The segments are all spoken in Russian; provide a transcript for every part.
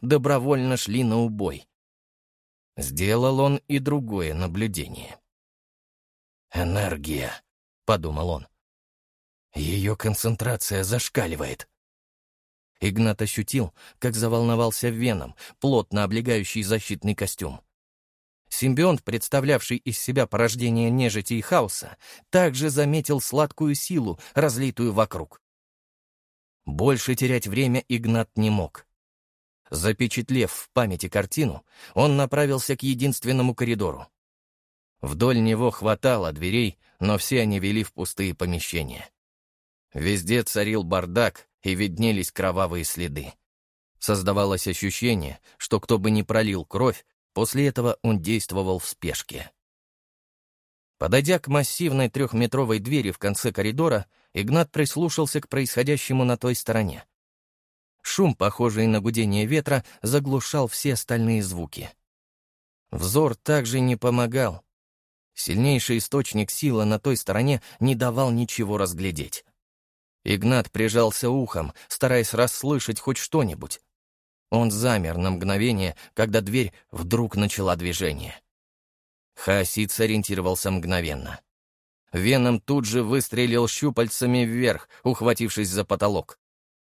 добровольно шли на убой. Сделал он и другое наблюдение. «Энергия», — подумал он. Ее концентрация зашкаливает. Игнат ощутил, как заволновался веном, плотно облегающий защитный костюм. Симбионт, представлявший из себя порождение нежити и хаоса, также заметил сладкую силу, разлитую вокруг. Больше терять время Игнат не мог. Запечатлев в памяти картину, он направился к единственному коридору. Вдоль него хватало дверей, но все они вели в пустые помещения. Везде царил бардак, и виднелись кровавые следы. Создавалось ощущение, что кто бы ни пролил кровь, после этого он действовал в спешке. Подойдя к массивной трехметровой двери в конце коридора, Игнат прислушался к происходящему на той стороне. Шум, похожий на гудение ветра, заглушал все остальные звуки. Взор также не помогал. Сильнейший источник силы на той стороне не давал ничего разглядеть. Игнат прижался ухом, стараясь расслышать хоть что-нибудь. Он замер на мгновение, когда дверь вдруг начала движение. Хаосид сориентировался мгновенно. Веном тут же выстрелил щупальцами вверх, ухватившись за потолок.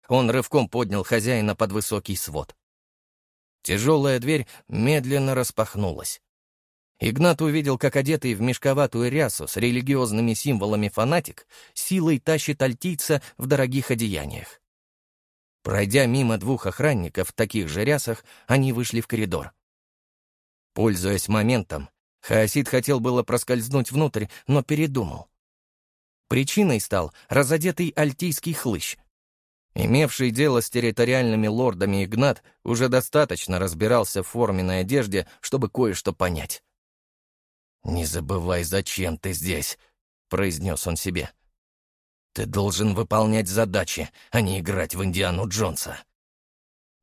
Он рывком поднял хозяина под высокий свод. Тяжелая дверь медленно распахнулась. Игнат увидел, как одетый в мешковатую рясу с религиозными символами фанатик силой тащит альтийца в дорогих одеяниях. Пройдя мимо двух охранников в таких же рясах, они вышли в коридор. Пользуясь моментом, Хаосид хотел было проскользнуть внутрь, но передумал. Причиной стал разодетый альтийский хлыщ. Имевший дело с территориальными лордами Игнат уже достаточно разбирался в форменной одежде, чтобы кое-что понять. «Не забывай, зачем ты здесь», — произнес он себе. «Ты должен выполнять задачи, а не играть в Индиану Джонса».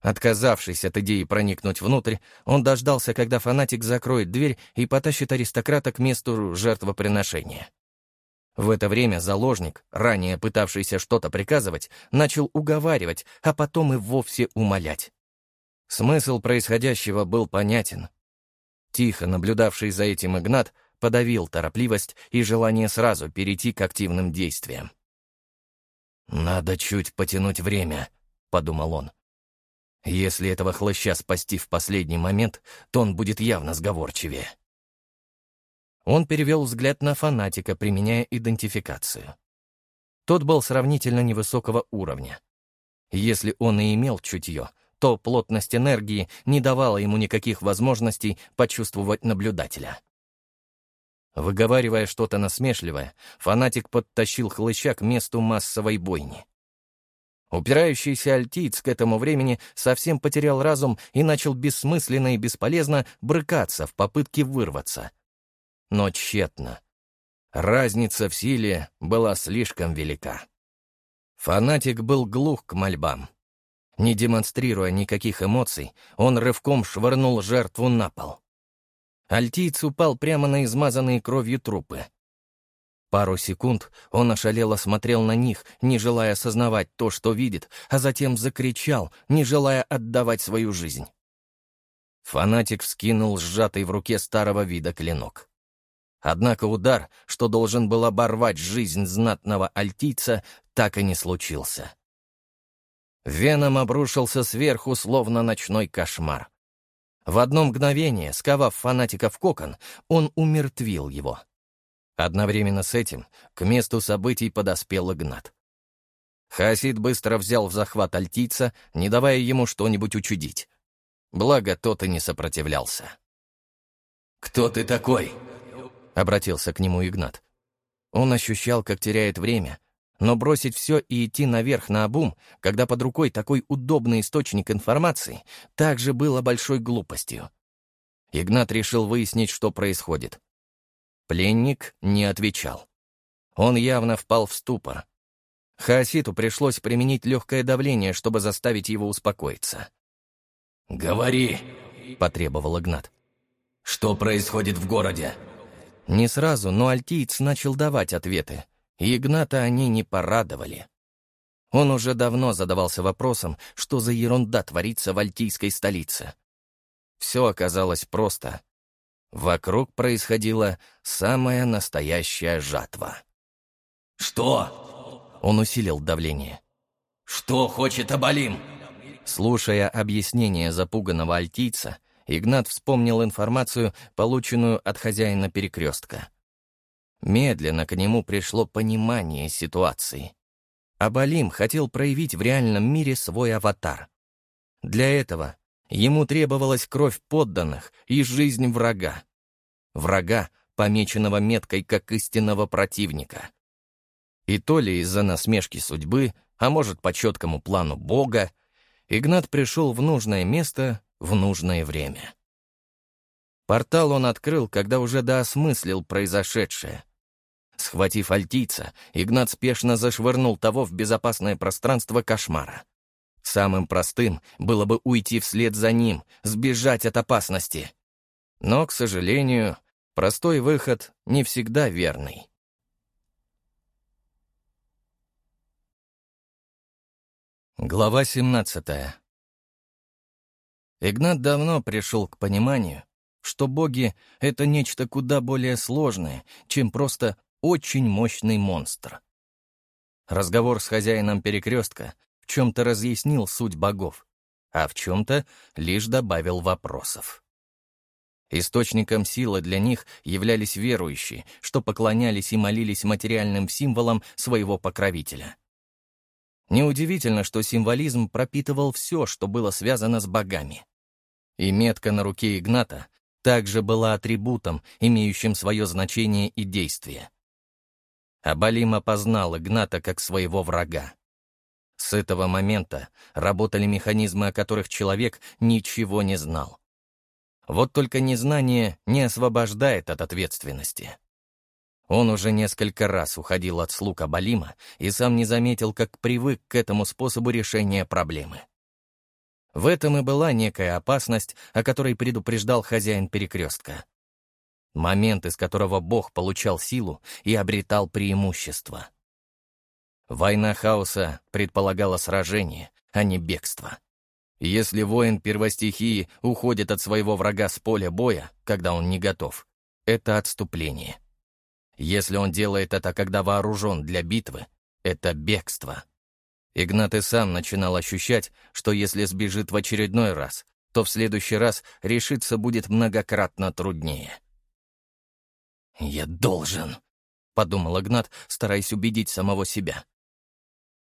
Отказавшись от идеи проникнуть внутрь, он дождался, когда фанатик закроет дверь и потащит аристократа к месту жертвоприношения. В это время заложник, ранее пытавшийся что-то приказывать, начал уговаривать, а потом и вовсе умолять. Смысл происходящего был понятен. Тихо наблюдавший за этим Игнат подавил торопливость и желание сразу перейти к активным действиям. «Надо чуть потянуть время», — подумал он. «Если этого хлыща спасти в последний момент, то он будет явно сговорчивее». Он перевел взгляд на фанатика, применяя идентификацию. Тот был сравнительно невысокого уровня. Если он и имел чутье, то плотность энергии не давала ему никаких возможностей почувствовать наблюдателя. Выговаривая что-то насмешливое, фанатик подтащил хлыща к месту массовой бойни. Упирающийся альтиец к этому времени совсем потерял разум и начал бессмысленно и бесполезно брыкаться в попытке вырваться. Но тщетно. Разница в силе была слишком велика. Фанатик был глух к мольбам. Не демонстрируя никаких эмоций, он рывком швырнул жертву на пол. Альтиец упал прямо на измазанные кровью трупы. Пару секунд он ошалело смотрел на них, не желая осознавать то, что видит, а затем закричал, не желая отдавать свою жизнь. Фанатик вскинул сжатый в руке старого вида клинок. Однако удар, что должен был оборвать жизнь знатного альтийца, так и не случился. Веном обрушился сверху, словно ночной кошмар. В одно мгновение, сковав фанатика в кокон, он умертвил его. Одновременно с этим к месту событий подоспел Игнат. Хасид быстро взял в захват альтийца, не давая ему что-нибудь учудить. Благо, тот и не сопротивлялся. «Кто ты такой?» — обратился к нему Игнат. Он ощущал, как теряет время, но бросить все и идти наверх на обум, когда под рукой такой удобный источник информации, также было большой глупостью. Игнат решил выяснить, что происходит. Пленник не отвечал. Он явно впал в ступор. Хаоситу пришлось применить легкое давление, чтобы заставить его успокоиться. «Говори», — потребовал Игнат. «Что происходит в городе?» Не сразу, но альтиец начал давать ответы — и Игната они не порадовали. Он уже давно задавался вопросом, что за ерунда творится в альтийской столице. Все оказалось просто. Вокруг происходила самая настоящая жатва. «Что?» Он усилил давление. «Что хочет Абалим?» Слушая объяснение запуганного альтийца, Игнат вспомнил информацию, полученную от хозяина перекрестка. Медленно к нему пришло понимание ситуации. Абалим хотел проявить в реальном мире свой аватар. Для этого ему требовалась кровь подданных и жизнь врага. Врага, помеченного меткой как истинного противника. И то ли из-за насмешки судьбы, а может, по четкому плану Бога, Игнат пришел в нужное место в нужное время. Портал он открыл, когда уже доосмыслил произошедшее. Схватив альтийца, Игнат спешно зашвырнул того в безопасное пространство кошмара. Самым простым было бы уйти вслед за ним, сбежать от опасности. Но, к сожалению, простой выход не всегда верный. Глава 17 Игнат давно пришел к пониманию, что боги — это нечто куда более сложное, чем просто очень мощный монстр. Разговор с хозяином перекрестка в чем-то разъяснил суть богов, а в чем-то лишь добавил вопросов. Источником силы для них являлись верующие, что поклонялись и молились материальным символам своего покровителя — Неудивительно, что символизм пропитывал все, что было связано с богами. И метка на руке Игната также была атрибутом, имеющим свое значение и действие. Абалим опознал Игната как своего врага. С этого момента работали механизмы, о которых человек ничего не знал. Вот только незнание не освобождает от ответственности. Он уже несколько раз уходил от слуг Абалима и сам не заметил, как привык к этому способу решения проблемы. В этом и была некая опасность, о которой предупреждал хозяин перекрестка. Момент, из которого Бог получал силу и обретал преимущество. Война хаоса предполагала сражение, а не бегство. Если воин первостихии уходит от своего врага с поля боя, когда он не готов, это отступление — если он делает это, когда вооружен для битвы, это бегство. Игнат и сам начинал ощущать, что если сбежит в очередной раз, то в следующий раз решиться будет многократно труднее. «Я должен», — подумал Игнат, стараясь убедить самого себя.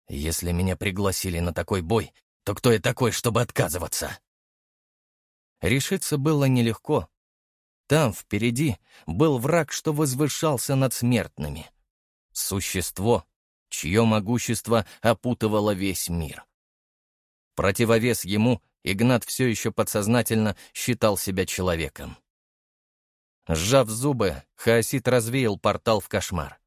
«Если меня пригласили на такой бой, то кто я такой, чтобы отказываться?» Решиться было нелегко, там, впереди, был враг, что возвышался над смертными. Существо, чье могущество опутывало весь мир. Противовес ему Игнат все еще подсознательно считал себя человеком. Сжав зубы, Хаосит развеял портал в кошмар.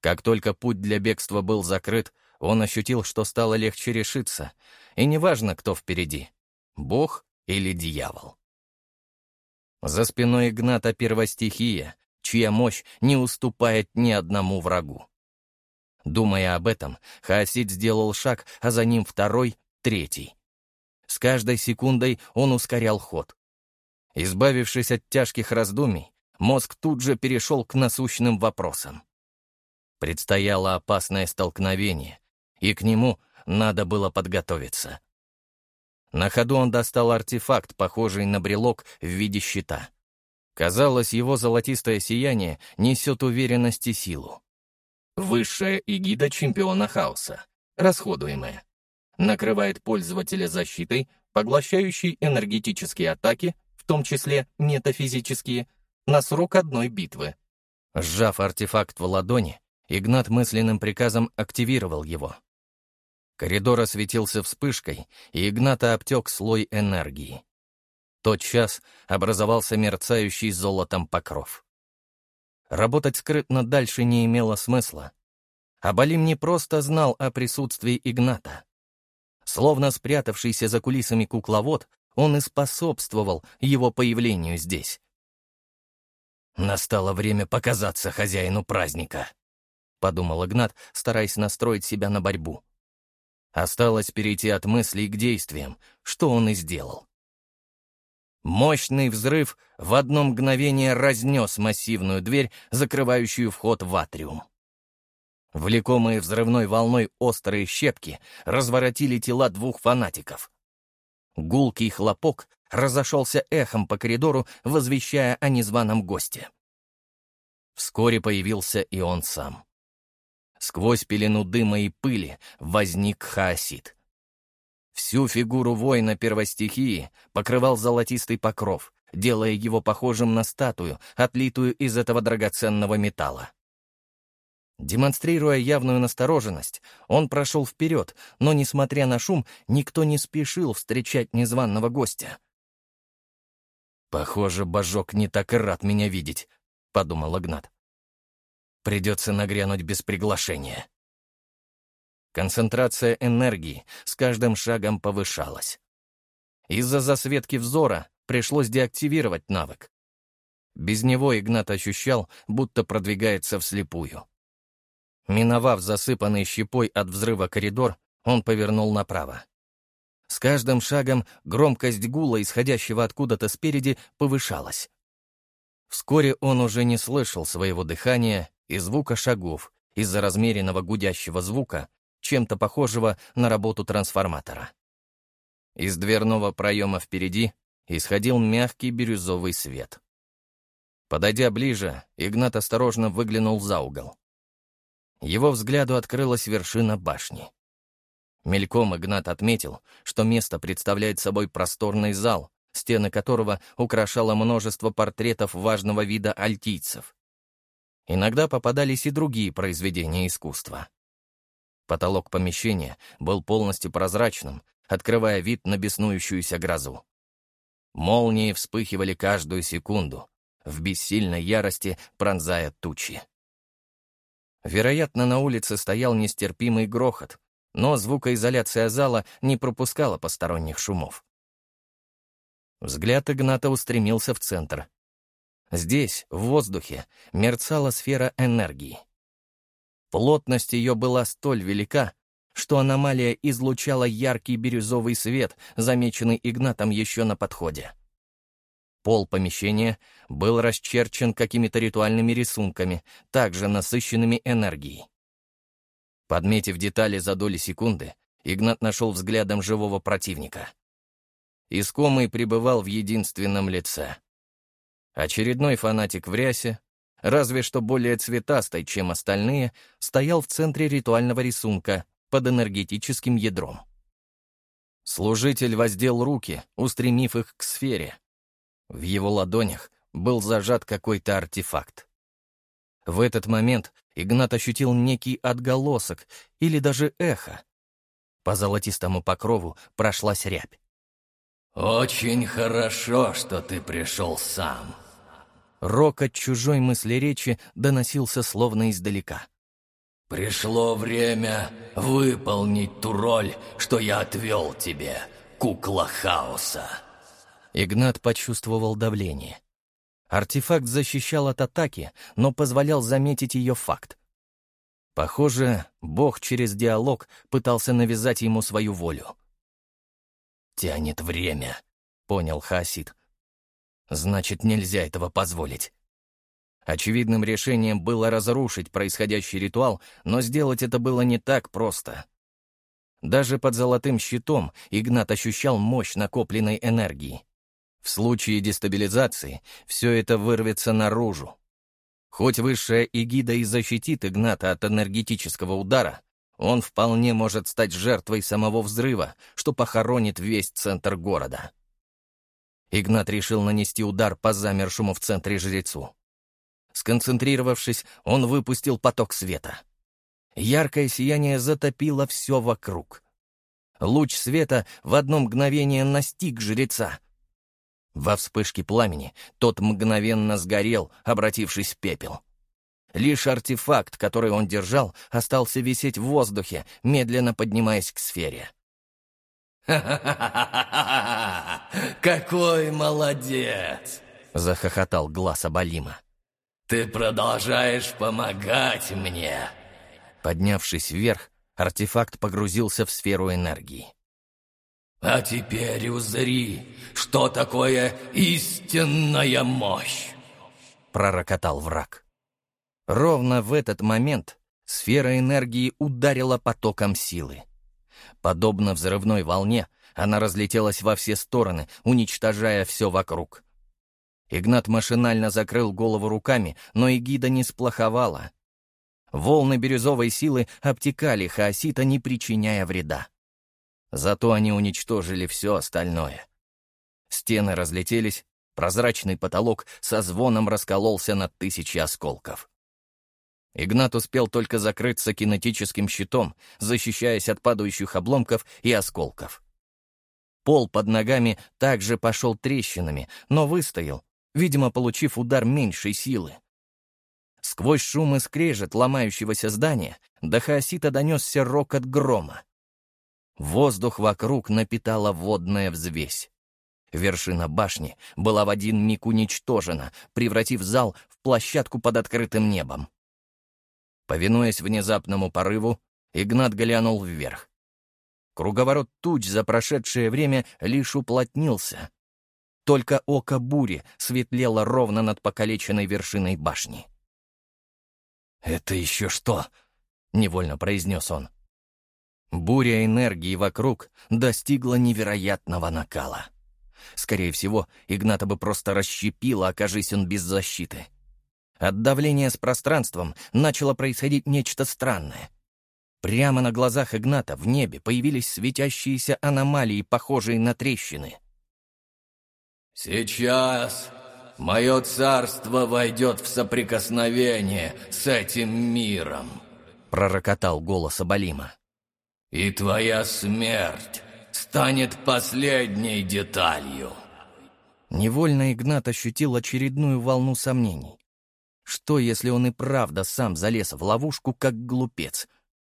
Как только путь для бегства был закрыт, он ощутил, что стало легче решиться, и неважно, кто впереди — бог или дьявол. За спиной Игната первостихия, чья мощь не уступает ни одному врагу. Думая об этом, Хаосид сделал шаг, а за ним второй, третий. С каждой секундой он ускорял ход. Избавившись от тяжких раздумий, мозг тут же перешел к насущным вопросам. Предстояло опасное столкновение, и к нему надо было подготовиться. На ходу он достал артефакт, похожий на брелок в виде щита. Казалось, его золотистое сияние несет уверенность и силу. Высшая эгида чемпиона хаоса. Расходуемая. Накрывает пользователя защитой, поглощающей энергетические атаки, в том числе метафизические, на срок одной битвы. Сжав артефакт в ладони, Игнат мысленным приказом активировал его. Коридор осветился вспышкой, и Игната обтек слой энергии. Тот час образовался мерцающий золотом покров. Работать скрытно дальше не имело смысла. Абалим не просто знал о присутствии Игната. Словно спрятавшийся за кулисами кукловод, он и способствовал его появлению здесь. «Настало время показаться хозяину праздника», — подумал Игнат, стараясь настроить себя на борьбу. Осталось перейти от мыслей к действиям, что он и сделал. Мощный взрыв в одно мгновение разнес массивную дверь, закрывающую вход в атриум. Влекомые взрывной волной острые щепки разворотили тела двух фанатиков. Гулкий хлопок разошелся эхом по коридору, возвещая о незваном госте. Вскоре появился и он сам. Сквозь пелену дыма и пыли возник хаосит. Всю фигуру воина первостихии покрывал золотистый покров, делая его похожим на статую, отлитую из этого драгоценного металла. Демонстрируя явную настороженность, он прошел вперед, но, несмотря на шум, никто не спешил встречать незваного гостя. «Похоже, божок не так и рад меня видеть», — подумал Игнат. «Придется нагрянуть без приглашения». Концентрация энергии с каждым шагом повышалась. Из-за засветки взора пришлось деактивировать навык. Без него Игнат ощущал, будто продвигается вслепую. Миновав засыпанный щепой от взрыва коридор, он повернул направо. С каждым шагом громкость гула, исходящего откуда-то спереди, повышалась. Вскоре он уже не слышал своего дыхания и звука шагов из-за размеренного гудящего звука, чем-то похожего на работу трансформатора. Из дверного проема впереди исходил мягкий бирюзовый свет. Подойдя ближе, Игнат осторожно выглянул за угол. Его взгляду открылась вершина башни. Мельком Игнат отметил, что место представляет собой просторный зал, стены которого украшало множество портретов важного вида альтийцев. Иногда попадались и другие произведения искусства. Потолок помещения был полностью прозрачным, открывая вид на беснующуюся грозу. Молнии вспыхивали каждую секунду, в бессильной ярости пронзая тучи. Вероятно, на улице стоял нестерпимый грохот, но звукоизоляция зала не пропускала посторонних шумов. Взгляд Игната устремился в центр. Здесь, в воздухе, мерцала сфера энергии. Плотность ее была столь велика, что аномалия излучала яркий бирюзовый свет, замеченный Игнатом еще на подходе. Пол помещения был расчерчен какими-то ритуальными рисунками, также насыщенными энергией. Подметив детали за доли секунды, Игнат нашел взглядом живого противника. Искомый пребывал в единственном лице. Очередной фанатик в рясе, разве что более цветастой, чем остальные, стоял в центре ритуального рисунка под энергетическим ядром. Служитель воздел руки, устремив их к сфере. В его ладонях был зажат какой-то артефакт. В этот момент Игнат ощутил некий отголосок или даже эхо. По золотистому покрову прошлась рябь. «Очень хорошо, что ты пришел сам», Рок от чужой мысли речи доносился словно издалека. «Пришло время выполнить ту роль, что я отвел тебе, кукла хаоса». Игнат почувствовал давление. Артефакт защищал от атаки, но позволял заметить ее факт. Похоже, Бог через диалог пытался навязать ему свою волю. «Тянет время», — понял Хасид. Значит, нельзя этого позволить. Очевидным решением было разрушить происходящий ритуал, но сделать это было не так просто. Даже под золотым щитом Игнат ощущал мощь накопленной энергии. В случае дестабилизации все это вырвется наружу. Хоть высшая эгида и защитит Игната от энергетического удара, он вполне может стать жертвой самого взрыва, что похоронит весь центр города. Игнат решил нанести удар по замершему в центре жрецу. Сконцентрировавшись, он выпустил поток света. Яркое сияние затопило все вокруг. Луч света в одно мгновение настиг жреца. Во вспышке пламени тот мгновенно сгорел, обратившись в пепел. Лишь артефакт, который он держал, остался висеть в воздухе, медленно поднимаясь к сфере. Какой молодец!» — захохотал глаз Абалима. «Ты продолжаешь помогать мне!» Поднявшись вверх, Артефакт погрузился в сферу энергии. «А теперь узри, что такое истинная мощь!» — пророкотал враг. Ровно в этот момент сфера энергии ударила потоком силы. Подобно взрывной волне, она разлетелась во все стороны, уничтожая все вокруг. Игнат машинально закрыл голову руками, но и гида не сплоховала. Волны бирюзовой силы обтекали хаосита, не причиняя вреда. Зато они уничтожили все остальное. Стены разлетелись, прозрачный потолок со звоном раскололся на тысячи осколков. Игнат успел только закрыться кинетическим щитом, защищаясь от падающих обломков и осколков. Пол под ногами также пошел трещинами, но выстоял, видимо, получив удар меньшей силы. Сквозь шум и скрежет ломающегося здания до хаосита донесся рокот грома. Воздух вокруг напитала водная взвесь. Вершина башни была в один миг уничтожена, превратив зал в площадку под открытым небом. Повинуясь внезапному порыву, Игнат глянул вверх. Круговорот туч за прошедшее время лишь уплотнился. Только око бури светлело ровно над покалеченной вершиной башни. «Это еще что?» — невольно произнес он. Буря энергии вокруг достигла невероятного накала. Скорее всего, Игната бы просто расщепила, окажись он без защиты. От давления с пространством начало происходить нечто странное. Прямо на глазах Игната в небе появились светящиеся аномалии, похожие на трещины. «Сейчас мое царство войдет в соприкосновение с этим миром», — пророкотал голос Абалима. «И твоя смерть станет последней деталью». Невольно Игнат ощутил очередную волну сомнений. Что, если он и правда сам залез в ловушку, как глупец?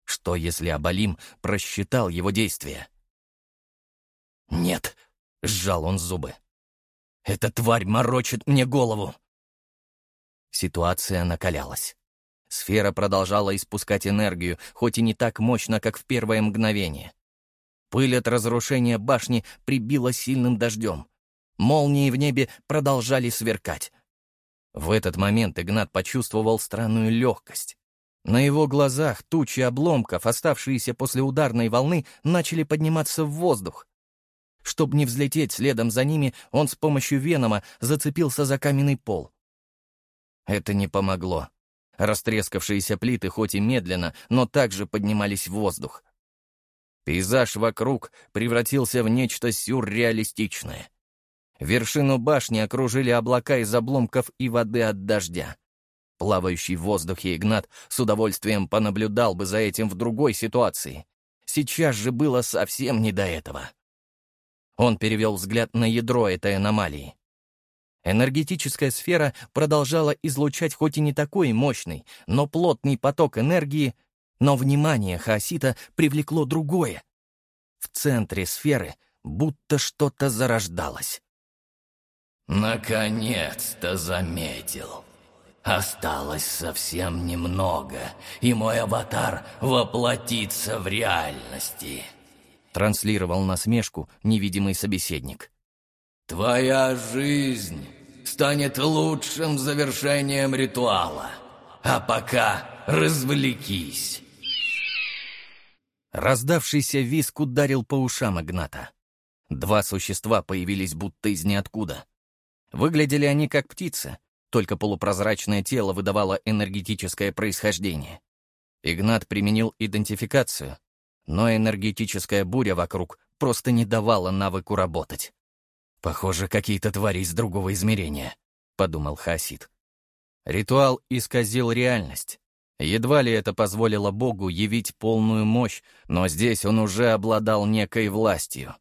Что, если Абалим просчитал его действия? «Нет», — сжал он зубы. Эта тварь морочит мне голову!» Ситуация накалялась. Сфера продолжала испускать энергию, хоть и не так мощно, как в первое мгновение. Пыль от разрушения башни прибила сильным дождем. Молнии в небе продолжали сверкать. В этот момент Игнат почувствовал странную легкость. На его глазах тучи обломков, оставшиеся после ударной волны, начали подниматься в воздух. Чтобы не взлететь следом за ними, он с помощью венома зацепился за каменный пол. Это не помогло. Растрескавшиеся плиты хоть и медленно, но также поднимались в воздух. Пейзаж вокруг превратился в нечто сюрреалистичное. Вершину башни окружили облака из обломков и воды от дождя. Плавающий в воздухе Игнат с удовольствием понаблюдал бы за этим в другой ситуации. Сейчас же было совсем не до этого. Он перевел взгляд на ядро этой аномалии. Энергетическая сфера продолжала излучать хоть и не такой мощный, но плотный поток энергии, но внимание Хаосита привлекло другое. В центре сферы будто что-то зарождалось. «Наконец-то заметил. Осталось совсем немного, и мой аватар воплотится в реальности». Транслировал насмешку невидимый собеседник. «Твоя жизнь станет лучшим завершением ритуала. А пока развлекись!» Раздавшийся виск ударил по ушам Игната. Два существа появились будто из ниоткуда. Выглядели они как птицы, только полупрозрачное тело выдавало энергетическое происхождение. Игнат применил идентификацию, но энергетическая буря вокруг просто не давала навыку работать. «Похоже, какие-то твари из другого измерения», — подумал Хасид. Ритуал исказил реальность. Едва ли это позволило Богу явить полную мощь, но здесь он уже обладал некой властью.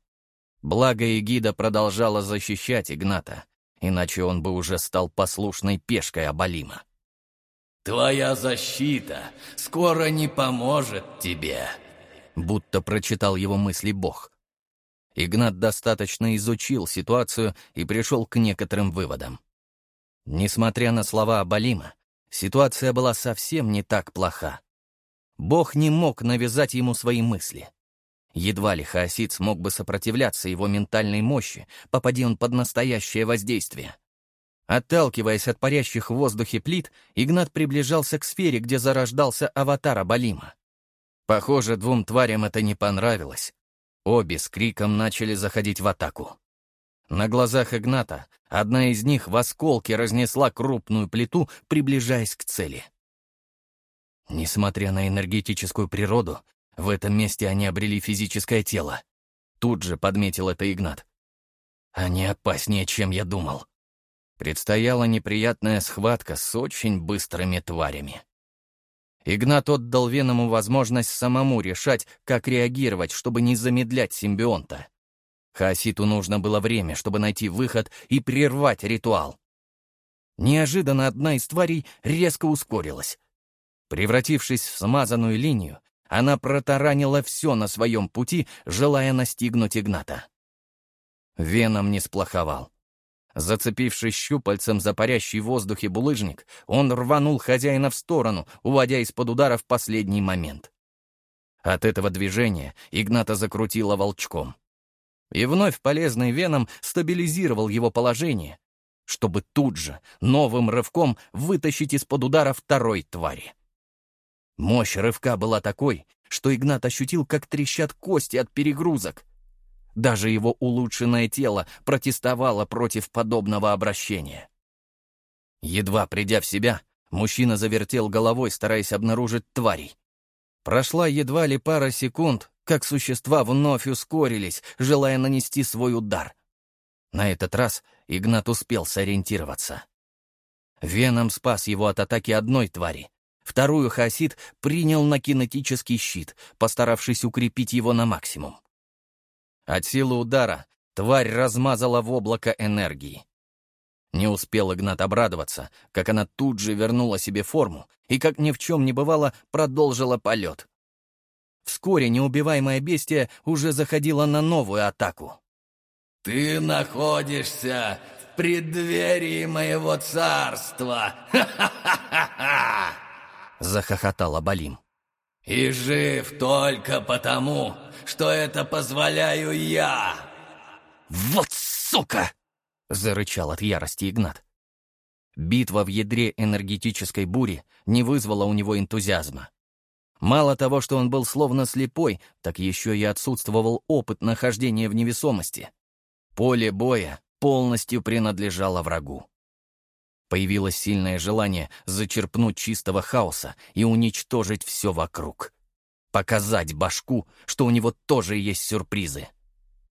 Благо Эгида продолжала защищать Игната, иначе он бы уже стал послушной пешкой Абалима. «Твоя защита скоро не поможет тебе», будто прочитал его мысли Бог. Игнат достаточно изучил ситуацию и пришел к некоторым выводам. Несмотря на слова Абалима, ситуация была совсем не так плоха. Бог не мог навязать ему свои мысли. Едва ли Хаосид смог бы сопротивляться его ментальной мощи, попади он под настоящее воздействие. Отталкиваясь от парящих в воздухе плит, Игнат приближался к сфере, где зарождался аватар Абалима. Похоже, двум тварям это не понравилось. Обе с криком начали заходить в атаку. На глазах Игната одна из них в осколке разнесла крупную плиту, приближаясь к цели. Несмотря на энергетическую природу, в этом месте они обрели физическое тело. Тут же подметил это Игнат. Они опаснее, чем я думал. Предстояла неприятная схватка с очень быстрыми тварями. Игнат отдал Веному возможность самому решать, как реагировать, чтобы не замедлять симбионта. Хаоситу нужно было время, чтобы найти выход и прервать ритуал. Неожиданно одна из тварей резко ускорилась. Превратившись в смазанную линию, она протаранила все на своем пути, желая настигнуть Игната. Веном не сплоховал. Зацепившись щупальцем за парящий в воздухе булыжник, он рванул хозяина в сторону, уводя из-под удара в последний момент. От этого движения Игната закрутила волчком. И вновь полезный веном стабилизировал его положение, чтобы тут же новым рывком вытащить из-под удара второй твари. Мощь рывка была такой, что Игнат ощутил, как трещат кости от перегрузок. Даже его улучшенное тело протестовало против подобного обращения. Едва придя в себя, мужчина завертел головой, стараясь обнаружить тварей. Прошла едва ли пара секунд, как существа вновь ускорились, желая нанести свой удар. На этот раз Игнат успел сориентироваться. Веном спас его от атаки одной твари. Вторую Хасид принял на кинетический щит, постаравшись укрепить его на максимум. От силы удара тварь размазала в облако энергии. Не успел Игнат обрадоваться, как она тут же вернула себе форму и, как ни в чем не бывало, продолжила полет. Вскоре неубиваемое бестие уже заходило на новую атаку. «Ты находишься в преддверии моего царства! Ха-ха-ха-ха!» — захохотал Абалим. «И жив только потому, что это позволяю я!» «Вот сука!» — зарычал от ярости Игнат. Битва в ядре энергетической бури не вызвала у него энтузиазма. Мало того, что он был словно слепой, так еще и отсутствовал опыт нахождения в невесомости. Поле боя полностью принадлежало врагу. Появилось сильное желание зачерпнуть чистого хаоса и уничтожить все вокруг. Показать башку, что у него тоже есть сюрпризы.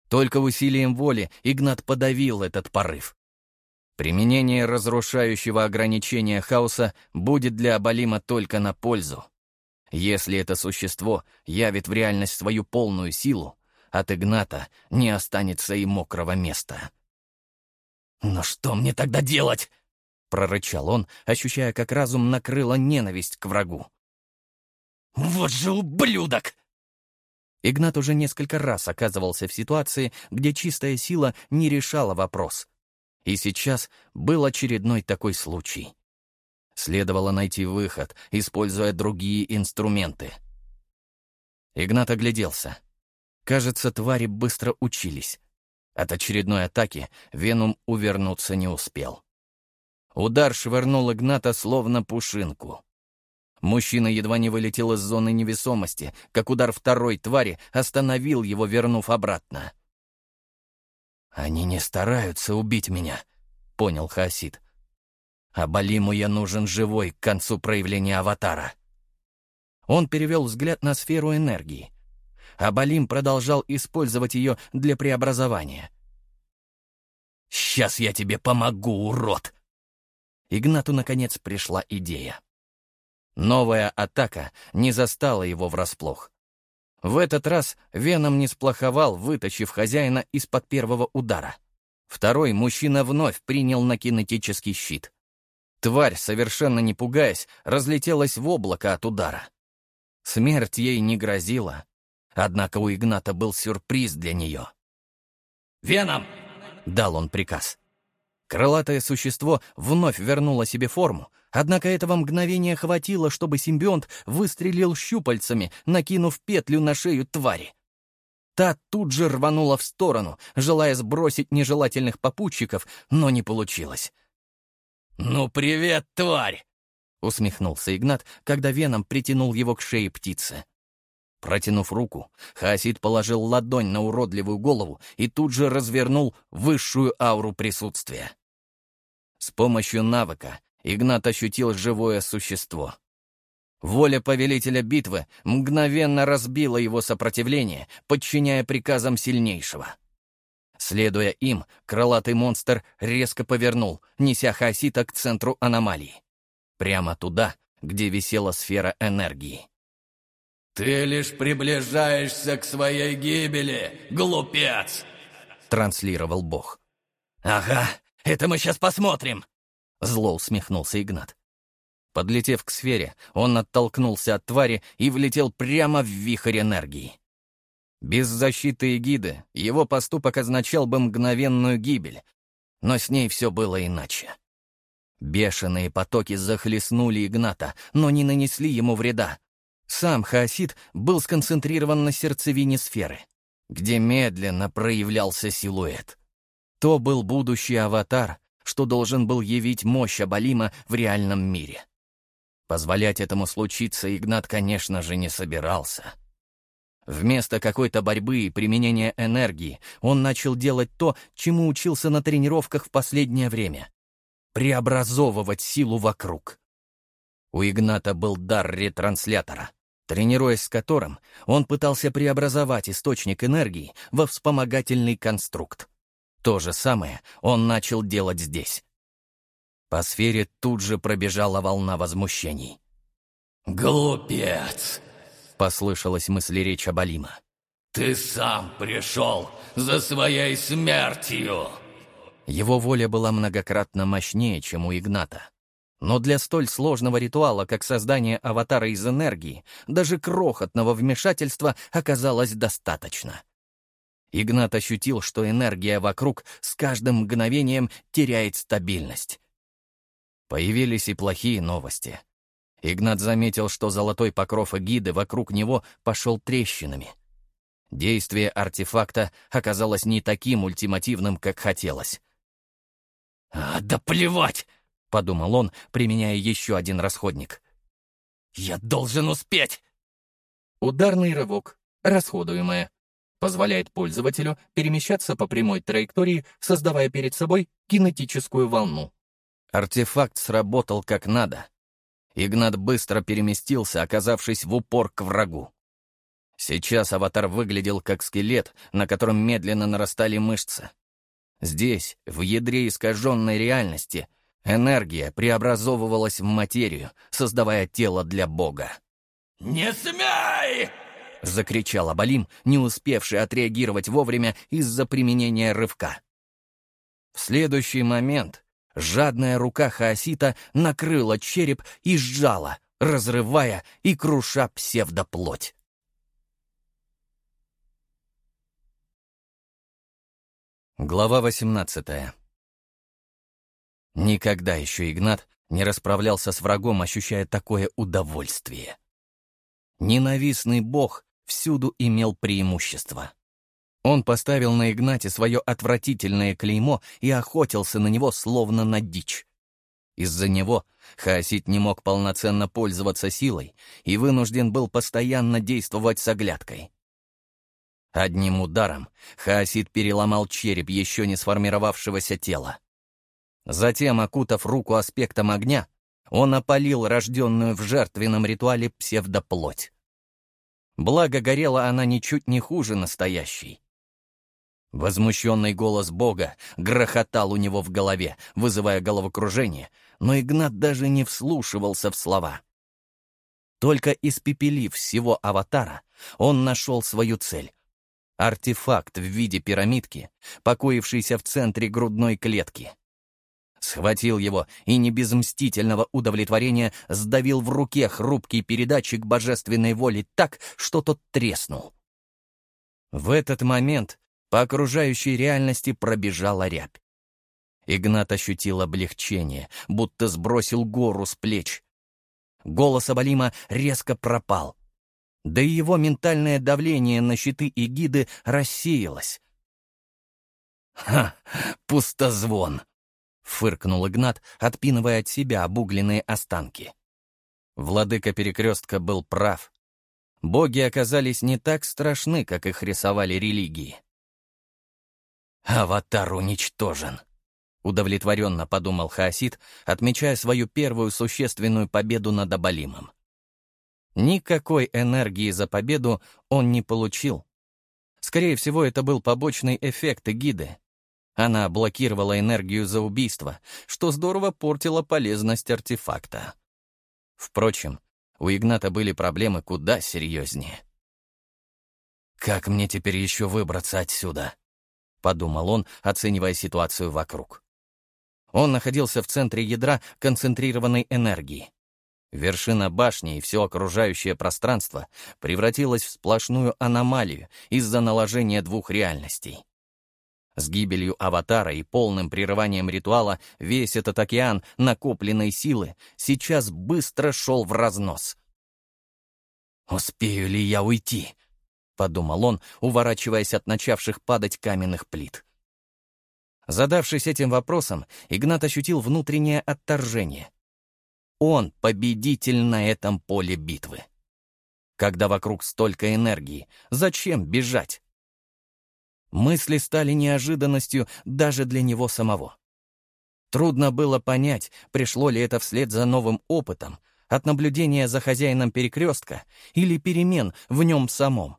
Только усилием воли Игнат подавил этот порыв. Применение разрушающего ограничения хаоса будет для Абалима только на пользу. Если это существо явит в реальность свою полную силу, от Игната не останется и мокрого места. «Но что мне тогда делать?» — прорычал он, ощущая, как разум накрыла ненависть к врагу. «Вот же ублюдок!» Игнат уже несколько раз оказывался в ситуации, где чистая сила не решала вопрос. И сейчас был очередной такой случай. Следовало найти выход, используя другие инструменты. Игнат огляделся. Кажется, твари быстро учились. От очередной атаки Венум увернуться не успел. Удар швырнул Игната словно пушинку. Мужчина едва не вылетел из зоны невесомости, как удар второй твари остановил его, вернув обратно. «Они не стараются убить меня», — понял Хасид. А Балиму я нужен живой к концу проявления аватара. Он перевел взгляд на сферу энергии. А Балим продолжал использовать ее для преобразования. «Сейчас я тебе помогу, урод!» Игнату, наконец, пришла идея. Новая атака не застала его врасплох. В этот раз Веном не сплоховал, вытащив хозяина из-под первого удара. Второй мужчина вновь принял на кинетический щит. Тварь, совершенно не пугаясь, разлетелась в облако от удара. Смерть ей не грозила, однако у Игната был сюрприз для нее. «Веном!» — дал он приказ. Крылатое существо вновь вернуло себе форму, однако этого мгновения хватило, чтобы симбионт выстрелил щупальцами, накинув петлю на шею твари. Та тут же рванула в сторону, желая сбросить нежелательных попутчиков, но не получилось. «Ну, привет, тварь!» — усмехнулся Игнат, когда Веном притянул его к шее птицы. Протянув руку, Хаосид положил ладонь на уродливую голову и тут же развернул высшую ауру присутствия. С помощью навыка Игнат ощутил живое существо. Воля повелителя битвы мгновенно разбила его сопротивление, подчиняя приказам сильнейшего. Следуя им, крылатый монстр резко повернул, неся Хаосита к центру аномалии. Прямо туда, где висела сфера энергии. «Ты лишь приближаешься к своей гибели, глупец!» — транслировал бог. «Ага, это мы сейчас посмотрим!» — зло усмехнулся Игнат. Подлетев к сфере, он оттолкнулся от твари и влетел прямо в вихрь энергии. Без защиты эгиды его поступок означал бы мгновенную гибель, но с ней все было иначе. Бешеные потоки захлестнули Игната, но не нанесли ему вреда, сам хаосид был сконцентрирован на сердцевине сферы, где медленно проявлялся силуэт. То был будущий аватар, что должен был явить мощь Абалима в реальном мире. Позволять этому случиться Игнат, конечно же, не собирался. Вместо какой-то борьбы и применения энергии он начал делать то, чему учился на тренировках в последнее время — преобразовывать силу вокруг. У Игната был дар ретранслятора — тренируясь с которым, он пытался преобразовать источник энергии во вспомогательный конструкт. То же самое он начал делать здесь. По сфере тут же пробежала волна возмущений. «Глупец!» — послышалась мысль речь Абалима. «Ты сам пришел за своей смертью!» Его воля была многократно мощнее, чем у Игната. Но для столь сложного ритуала, как создание аватара из энергии, даже крохотного вмешательства оказалось достаточно. Игнат ощутил, что энергия вокруг с каждым мгновением теряет стабильность. Появились и плохие новости. Игнат заметил, что золотой покров эгиды вокруг него пошел трещинами. Действие артефакта оказалось не таким ультимативным, как хотелось. «А, да плевать!» — подумал он, применяя еще один расходник. «Я должен успеть!» Ударный рывок, расходуемое, позволяет пользователю перемещаться по прямой траектории, создавая перед собой кинетическую волну. Артефакт сработал как надо. Игнат быстро переместился, оказавшись в упор к врагу. Сейчас аватар выглядел как скелет, на котором медленно нарастали мышцы. Здесь, в ядре искаженной реальности — Энергия преобразовывалась в материю, создавая тело для Бога. «Не смей!» — закричал Абалим, не успевший отреагировать вовремя из-за применения рывка. В следующий момент жадная рука Хаосита накрыла череп и сжала, разрывая и круша псевдоплоть. Глава восемнадцатая. Никогда еще Игнат не расправлялся с врагом, ощущая такое удовольствие. Ненавистный бог всюду имел преимущество. Он поставил на Игнате свое отвратительное клеймо и охотился на него словно на дичь. Из-за него Хаосит не мог полноценно пользоваться силой и вынужден был постоянно действовать с оглядкой. Одним ударом Хаосит переломал череп еще не сформировавшегося тела. Затем, окутав руку аспектом огня, он опалил рожденную в жертвенном ритуале псевдоплоть. Благо, горела она ничуть не хуже настоящей. Возмущенный голос Бога грохотал у него в голове, вызывая головокружение, но Игнат даже не вслушивался в слова. Только испепелив всего аватара, он нашел свою цель — артефакт в виде пирамидки, покоившийся в центре грудной клетки — Схватил его и не без мстительного удовлетворения сдавил в руке хрупкий передатчик божественной воли так, что тот треснул. В этот момент по окружающей реальности пробежала рябь. Игнат ощутил облегчение, будто сбросил гору с плеч. Голос Абалима резко пропал. Да и его ментальное давление на щиты и гиды рассеялось. «Ха! Пустозвон!» — фыркнул Игнат, отпинывая от себя обугленные останки. Владыка перекрестка был прав. Боги оказались не так страшны, как их рисовали религии. «Аватар уничтожен», — удовлетворенно подумал Хаосид, отмечая свою первую существенную победу над Абалимом. Никакой энергии за победу он не получил. Скорее всего, это был побочный эффект гиды. Она блокировала энергию за убийство, что здорово портило полезность артефакта. Впрочем, у Игната были проблемы куда серьезнее. «Как мне теперь еще выбраться отсюда?» — подумал он, оценивая ситуацию вокруг. Он находился в центре ядра концентрированной энергии. Вершина башни и все окружающее пространство превратилось в сплошную аномалию из-за наложения двух реальностей. С гибелью аватара и полным прерыванием ритуала весь этот океан накопленной силы сейчас быстро шел в разнос. «Успею ли я уйти?» — подумал он, уворачиваясь от начавших падать каменных плит. Задавшись этим вопросом, Игнат ощутил внутреннее отторжение. Он победитель на этом поле битвы. Когда вокруг столько энергии, зачем бежать? Мысли стали неожиданностью даже для него самого. Трудно было понять, пришло ли это вслед за новым опытом, от наблюдения за хозяином перекрестка или перемен в нем самом.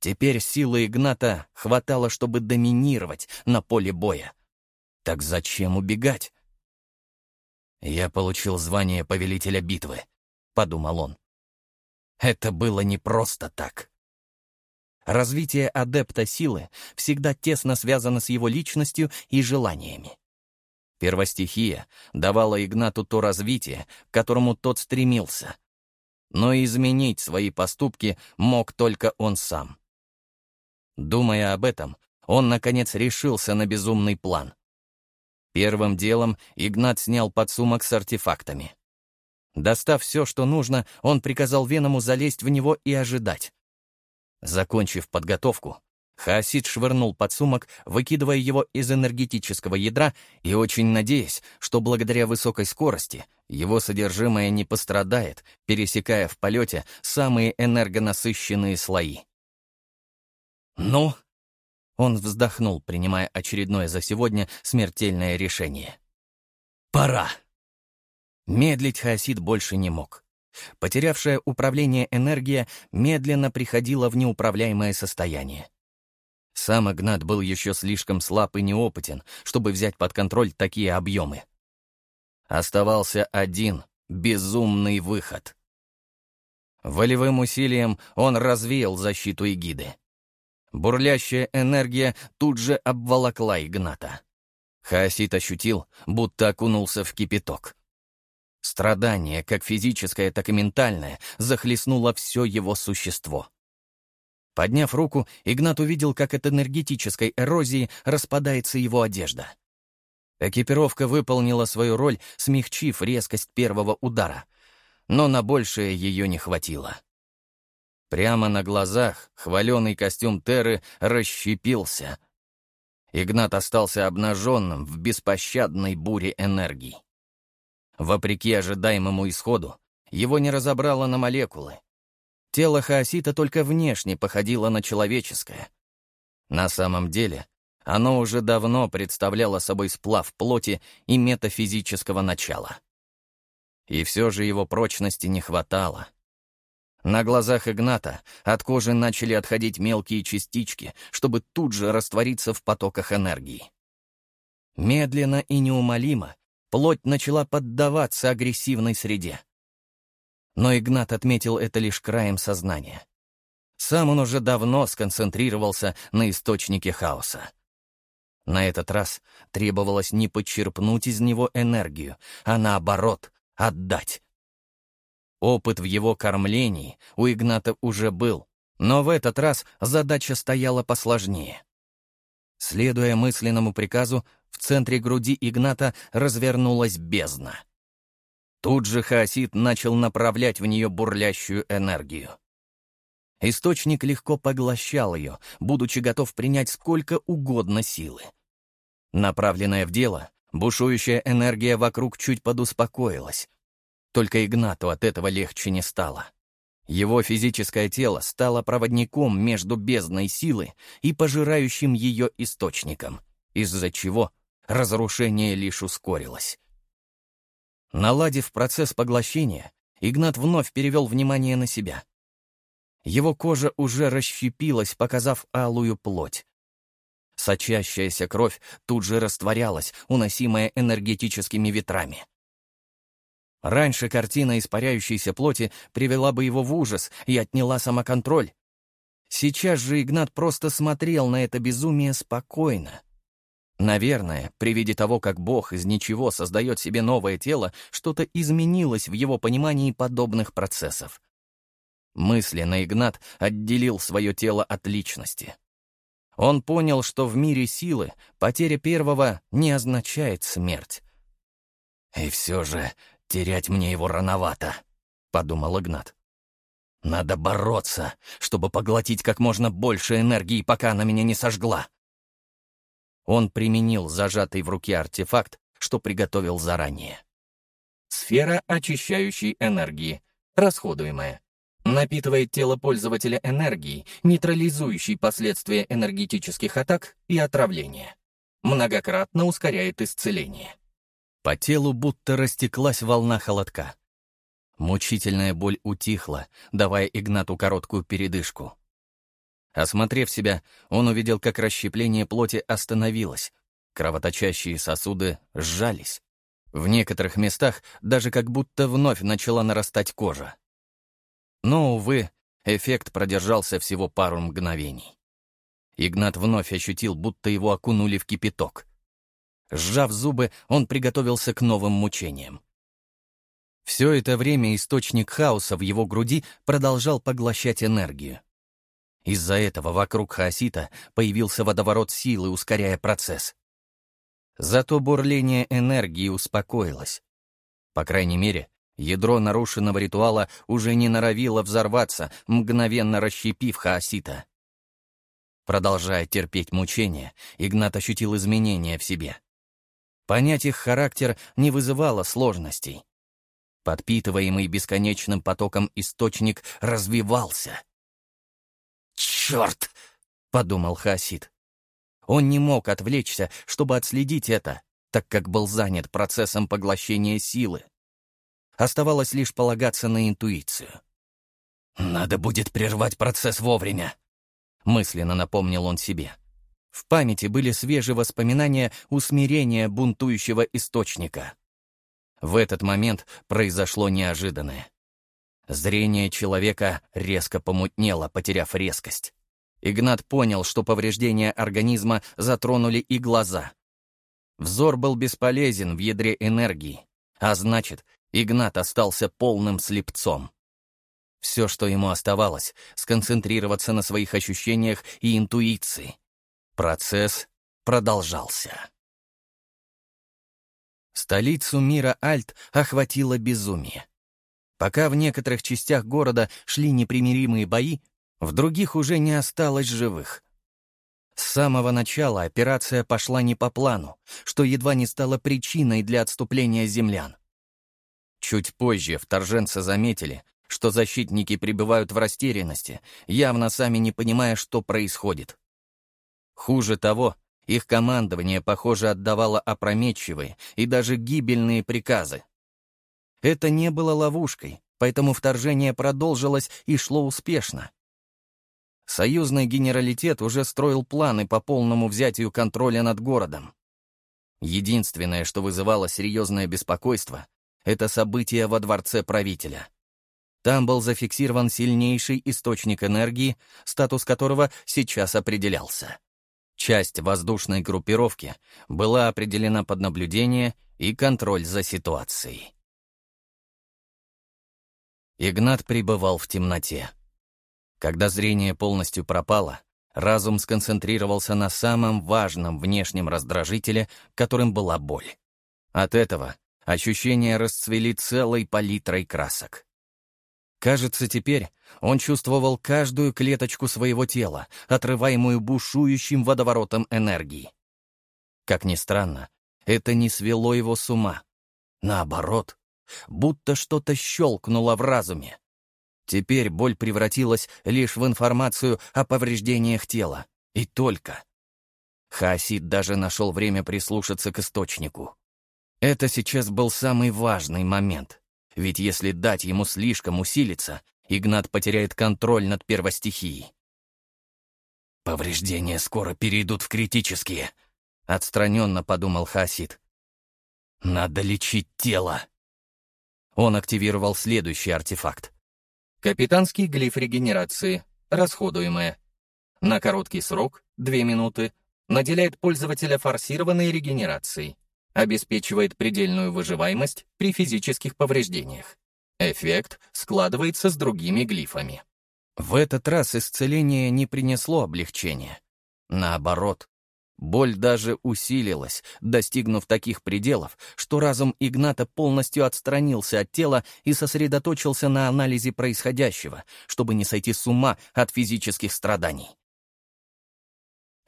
Теперь силы Игната хватало, чтобы доминировать на поле боя. Так зачем убегать? «Я получил звание повелителя битвы», — подумал он. Это было не просто так. Развитие адепта силы всегда тесно связано с его личностью и желаниями. Первостихия давала Игнату то развитие, к которому тот стремился. Но изменить свои поступки мог только он сам. Думая об этом, он, наконец, решился на безумный план. Первым делом Игнат снял подсумок с артефактами. Достав все, что нужно, он приказал Веному залезть в него и ожидать. Закончив подготовку, Хаосид швырнул подсумок, выкидывая его из энергетического ядра и очень надеясь, что благодаря высокой скорости его содержимое не пострадает, пересекая в полете самые энергонасыщенные слои. «Ну?» Он вздохнул, принимая очередное за сегодня смертельное решение. «Пора!» Медлить Хаосид больше не мог. Потерявшая управление энергия медленно приходила в неуправляемое состояние. Сам Игнат был еще слишком слаб и неопытен, чтобы взять под контроль такие объемы. Оставался один безумный выход. Волевым усилием он развеял защиту эгиды. Бурлящая энергия тут же обволокла Игната. Хаосит ощутил, будто окунулся в кипяток. Страдание, как физическое, так и ментальное, захлестнуло все его существо. Подняв руку, Игнат увидел, как от энергетической эрозии распадается его одежда. Экипировка выполнила свою роль, смягчив резкость первого удара, но на большее ее не хватило. Прямо на глазах хваленый костюм Терры расщепился. Игнат остался обнаженным в беспощадной буре энергии. Вопреки ожидаемому исходу, его не разобрало на молекулы. Тело Хаосита только внешне походило на человеческое. На самом деле, оно уже давно представляло собой сплав плоти и метафизического начала. И все же его прочности не хватало — на глазах Игната от кожи начали отходить мелкие частички, чтобы тут же раствориться в потоках энергии. Медленно и неумолимо плоть начала поддаваться агрессивной среде. Но Игнат отметил это лишь краем сознания. Сам он уже давно сконцентрировался на источнике хаоса. На этот раз требовалось не подчерпнуть из него энергию, а наоборот — отдать. Опыт в его кормлении у Игната уже был, но в этот раз задача стояла посложнее. Следуя мысленному приказу, в центре груди Игната развернулась бездна. Тут же Хаосид начал направлять в нее бурлящую энергию. Источник легко поглощал ее, будучи готов принять сколько угодно силы. Направленная в дело, бушующая энергия вокруг чуть подуспокоилась. Только Игнату от этого легче не стало. Его физическое тело стало проводником между бездной силы и пожирающим ее источником, из-за чего разрушение лишь ускорилось. Наладив процесс поглощения, Игнат вновь перевел внимание на себя. Его кожа уже расщепилась, показав алую плоть. Сочащаяся кровь тут же растворялась, уносимая энергетическими ветрами. Раньше картина испаряющейся плоти привела бы его в ужас и отняла самоконтроль. Сейчас же Игнат просто смотрел на это безумие спокойно. Наверное, при виде того, как Бог из ничего создает себе новое тело, что-то изменилось в его понимании подобных процессов. Мысленно Игнат отделил свое тело от личности. Он понял, что в мире силы потеря первого не означает смерть. «И все же терять мне его рановато», — подумал Игнат. «Надо бороться, чтобы поглотить как можно больше энергии, пока она меня не сожгла». Он применил зажатый в руке артефакт, что приготовил заранее. Сфера очищающей энергии, расходуемая. Напитывает тело пользователя энергией, нейтрализующей последствия энергетических атак и отравления. Многократно ускоряет исцеление. По телу будто растеклась волна холодка. Мучительная боль утихла, давая Игнату короткую передышку. Осмотрев себя, он увидел, как расщепление плоти остановилось. Кровоточащие сосуды сжались. В некоторых местах даже как будто вновь начала нарастать кожа. Но, увы, эффект продержался всего пару мгновений. Игнат вновь ощутил, будто его окунули в кипяток. Сжав зубы, он приготовился к новым мучениям. Все это время источник хаоса в его груди продолжал поглощать энергию. Из-за этого вокруг хаосита появился водоворот силы, ускоряя процесс. Зато бурление энергии успокоилось. По крайней мере, ядро нарушенного ритуала уже не норовило взорваться, мгновенно расщепив хаосита. Продолжая терпеть мучения, Игнат ощутил изменения в себе. Понять их характер не вызывало сложностей. Подпитываемый бесконечным потоком источник развивался — «Черт!» — подумал Хасид. Он не мог отвлечься, чтобы отследить это, так как был занят процессом поглощения силы. Оставалось лишь полагаться на интуицию. «Надо будет прервать процесс вовремя», — мысленно напомнил он себе. В памяти были свежие воспоминания усмирения бунтующего источника. В этот момент произошло неожиданное. Зрение человека резко помутнело, потеряв резкость. Игнат понял, что повреждения организма затронули и глаза. Взор был бесполезен в ядре энергии, а значит, Игнат остался полным слепцом. Все, что ему оставалось, сконцентрироваться на своих ощущениях и интуиции. Процесс продолжался. Столицу мира Альт охватило безумие. Пока в некоторых частях города шли непримиримые бои, в других уже не осталось живых. С самого начала операция пошла не по плану, что едва не стало причиной для отступления землян. Чуть позже вторженцы заметили, что защитники пребывают в растерянности, явно сами не понимая, что происходит. Хуже того, их командование, похоже, отдавало опрометчивые и даже гибельные приказы. Это не было ловушкой, поэтому вторжение продолжилось и шло успешно. Союзный генералитет уже строил планы по полному взятию контроля над городом. Единственное, что вызывало серьезное беспокойство, это события во дворце правителя. Там был зафиксирован сильнейший источник энергии, статус которого сейчас определялся. Часть воздушной группировки была определена под наблюдение и контроль за ситуацией. Игнат пребывал в темноте. Когда зрение полностью пропало, Разум сконцентрировался на самом важном внешнем раздражителе, которым была боль. От этого ощущения расцвели целой палитрой красок. Кажется, теперь он чувствовал каждую клеточку своего тела, отрываемую бушующим водоворотом энергии. Как ни странно, это не свело его с ума. Наоборот, будто что-то щелкнуло в разуме. Теперь боль превратилась лишь в информацию о повреждениях тела. И только. Хаосид даже нашел время прислушаться к источнику. Это сейчас был самый важный момент. Ведь если дать ему слишком усилиться, Игнат потеряет контроль над первостихией. «Повреждения скоро перейдут в критические», — отстраненно подумал Хасид. «Надо лечить тело». Он активировал следующий артефакт. Капитанский глиф регенерации, расходуемое. На короткий срок, 2 минуты, наделяет пользователя форсированной регенерацией. Обеспечивает предельную выживаемость при физических повреждениях. Эффект складывается с другими глифами. В этот раз исцеление не принесло облегчения. Наоборот, Боль даже усилилась, достигнув таких пределов, что разум Игната полностью отстранился от тела и сосредоточился на анализе происходящего, чтобы не сойти с ума от физических страданий.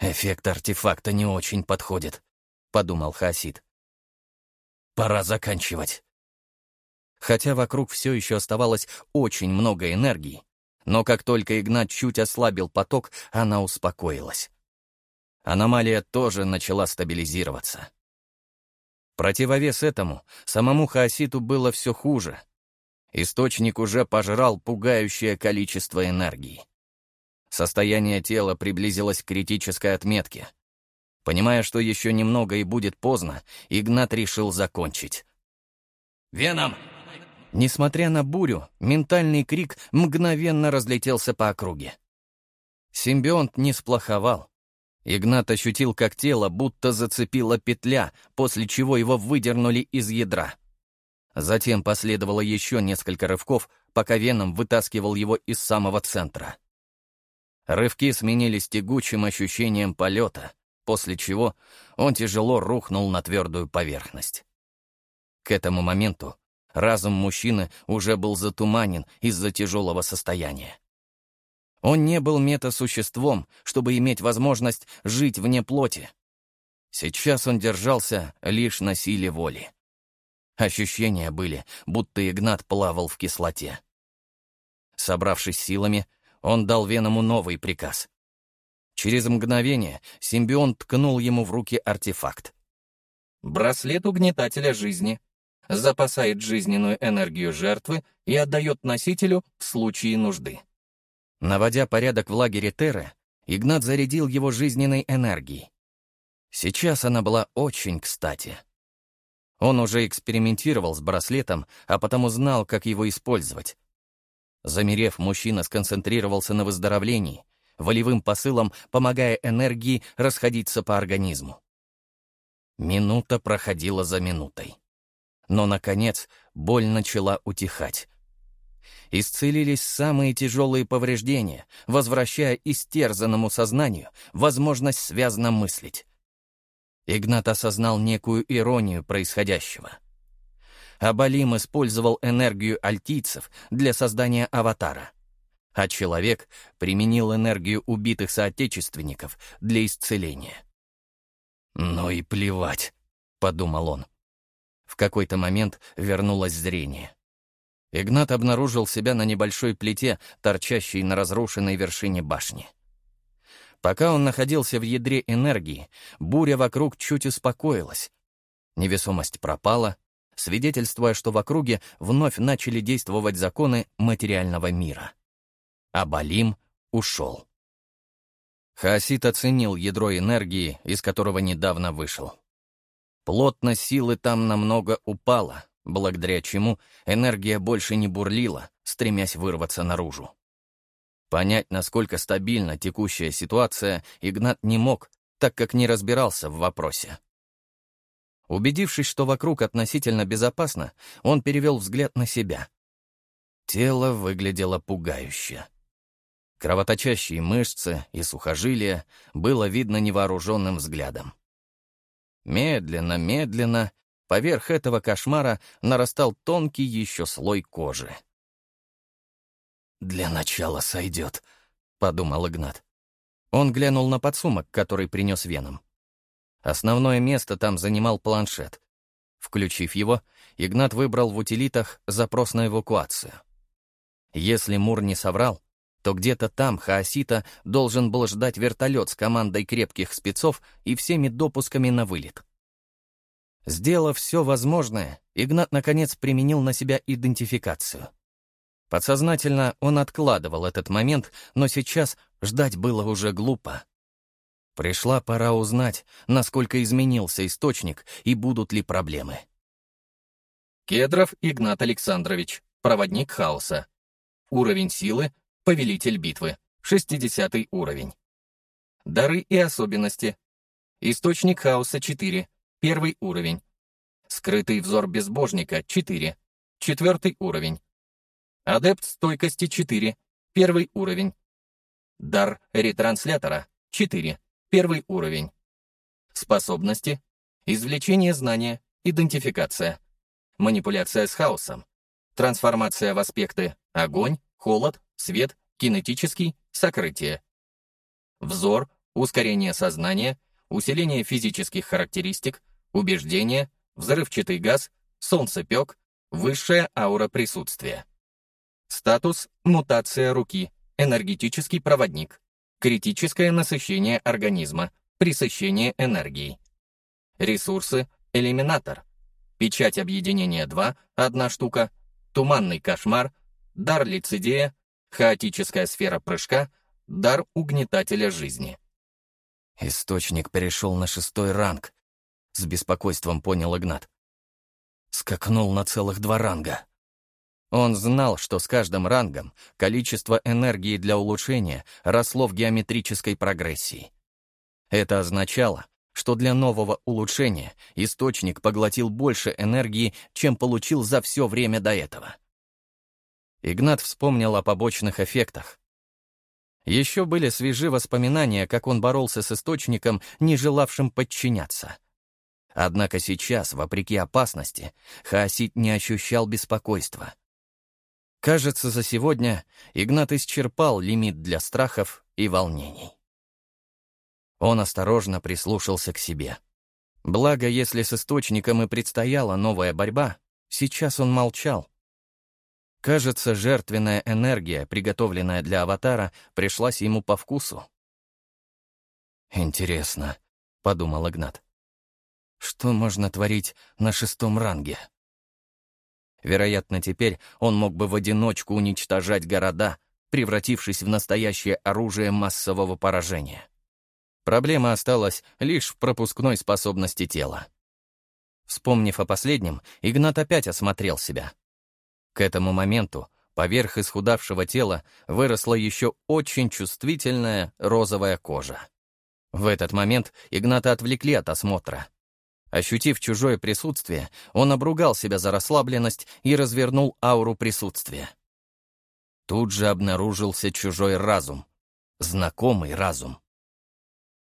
«Эффект артефакта не очень подходит», — подумал Хасид. «Пора заканчивать». Хотя вокруг все еще оставалось очень много энергии, но как только Игнат чуть ослабил поток, она успокоилась. Аномалия тоже начала стабилизироваться. Противовес этому, самому Хаоситу было все хуже. Источник уже пожрал пугающее количество энергии. Состояние тела приблизилось к критической отметке. Понимая, что еще немного и будет поздно, Игнат решил закончить. «Веном!» Несмотря на бурю, ментальный крик мгновенно разлетелся по округе. Симбионт не сплоховал. Игнат ощутил, как тело будто зацепила петля, после чего его выдернули из ядра. Затем последовало еще несколько рывков, пока Веном вытаскивал его из самого центра. Рывки сменились тягучим ощущением полета, после чего он тяжело рухнул на твердую поверхность. К этому моменту разум мужчины уже был затуманен из-за тяжелого состояния. Он не был метасуществом, чтобы иметь возможность жить вне плоти. Сейчас он держался лишь на силе воли. Ощущения были, будто Игнат плавал в кислоте. Собравшись силами, он дал Веному новый приказ. Через мгновение симбион ткнул ему в руки артефакт. «Браслет угнетателя жизни. Запасает жизненную энергию жертвы и отдает носителю в случае нужды». Наводя порядок в лагере Терры, Игнат зарядил его жизненной энергией. Сейчас она была очень кстати. Он уже экспериментировал с браслетом, а потому знал, как его использовать. Замерев, мужчина сконцентрировался на выздоровлении, волевым посылом помогая энергии расходиться по организму. Минута проходила за минутой. Но, наконец, боль начала утихать. Исцелились самые тяжелые повреждения, возвращая истерзанному сознанию возможность связно мыслить. Игнат осознал некую иронию происходящего. Абалим использовал энергию альтийцев для создания аватара, а человек применил энергию убитых соотечественников для исцеления. «Ну и плевать», — подумал он. В какой-то момент вернулось зрение. Игнат обнаружил себя на небольшой плите, торчащей на разрушенной вершине башни. Пока он находился в ядре энергии, буря вокруг чуть успокоилась. Невесомость пропала, свидетельствуя, что в округе вновь начали действовать законы материального мира. А Балим ушел. Хаосит оценил ядро энергии, из которого недавно вышел. Плотность силы там намного упала, благодаря чему энергия больше не бурлила, стремясь вырваться наружу. Понять, насколько стабильна текущая ситуация, Игнат не мог, так как не разбирался в вопросе. Убедившись, что вокруг относительно безопасно, он перевел взгляд на себя. Тело выглядело пугающе. Кровоточащие мышцы и сухожилия было видно невооруженным взглядом. Медленно, медленно, поверх этого кошмара нарастал тонкий еще слой кожи. «Для начала сойдет», — подумал Игнат. Он глянул на подсумок, который принес веном. Основное место там занимал планшет. Включив его, Игнат выбрал в утилитах запрос на эвакуацию. Если Мур не соврал, то где-то там Хаосита должен был ждать вертолет с командой крепких спецов и всеми допусками на вылет. Сделав все возможное, Игнат наконец применил на себя идентификацию. Подсознательно он откладывал этот момент, но сейчас ждать было уже глупо. Пришла пора узнать, насколько изменился источник и будут ли проблемы. Кедров Игнат Александрович, проводник хаоса. Уровень силы Повелитель битвы. 60 уровень. Дары и особенности. Источник хаоса 4. Первый уровень. Скрытый взор безбожника 4. Четвертый уровень. Адепт стойкости 4. Первый уровень. Дар ретранслятора 4. Первый уровень. Способности. Извлечение знания. Идентификация. Манипуляция с хаосом. Трансформация в аспекты огонь, холод, свет, кинетический, сокрытие. Взор, ускорение сознания, усиление физических характеристик, убеждение, взрывчатый газ, солнцепек, высшая аура присутствия. Статус – мутация руки, энергетический проводник, критическое насыщение организма, пресыщение энергии. Ресурсы – элиминатор, печать объединения 2 – одна штука, туманный кошмар, дар лицедея, Хаотическая сфера прыжка — дар угнетателя жизни. Источник перешел на шестой ранг. С беспокойством понял Игнат. Скакнул на целых два ранга. Он знал, что с каждым рангом количество энергии для улучшения росло в геометрической прогрессии. Это означало, что для нового улучшения источник поглотил больше энергии, чем получил за все время до этого. Игнат вспомнил о побочных эффектах. Еще были свежи воспоминания, как он боролся с источником, не желавшим подчиняться. Однако сейчас, вопреки опасности, Хаосит не ощущал беспокойства. Кажется, за сегодня Игнат исчерпал лимит для страхов и волнений. Он осторожно прислушался к себе. Благо, если с источником и предстояла новая борьба, сейчас он молчал, Кажется, жертвенная энергия, приготовленная для аватара, пришлась ему по вкусу. «Интересно», — подумал Игнат. «Что можно творить на шестом ранге?» Вероятно, теперь он мог бы в одиночку уничтожать города, превратившись в настоящее оружие массового поражения. Проблема осталась лишь в пропускной способности тела. Вспомнив о последнем, Игнат опять осмотрел себя — к этому моменту поверх исхудавшего тела выросла еще очень чувствительная розовая кожа. В этот момент Игната отвлекли от осмотра. Ощутив чужое присутствие, он обругал себя за расслабленность и развернул ауру присутствия. Тут же обнаружился чужой разум, знакомый разум.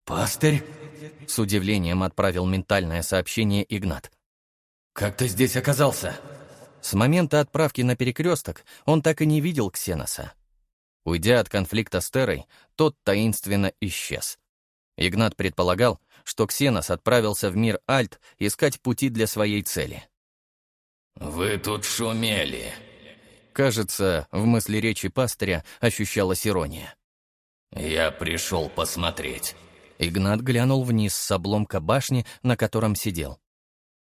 «Пастырь?» — с удивлением отправил ментальное сообщение Игнат. «Как ты здесь оказался?» С момента отправки на перекресток он так и не видел Ксеноса. Уйдя от конфликта с Терой, тот таинственно исчез. Игнат предполагал, что Ксенос отправился в мир Альт искать пути для своей цели. «Вы тут шумели». Кажется, в мысли речи пастыря ощущалась ирония. «Я пришел посмотреть». Игнат глянул вниз с обломка башни, на котором сидел.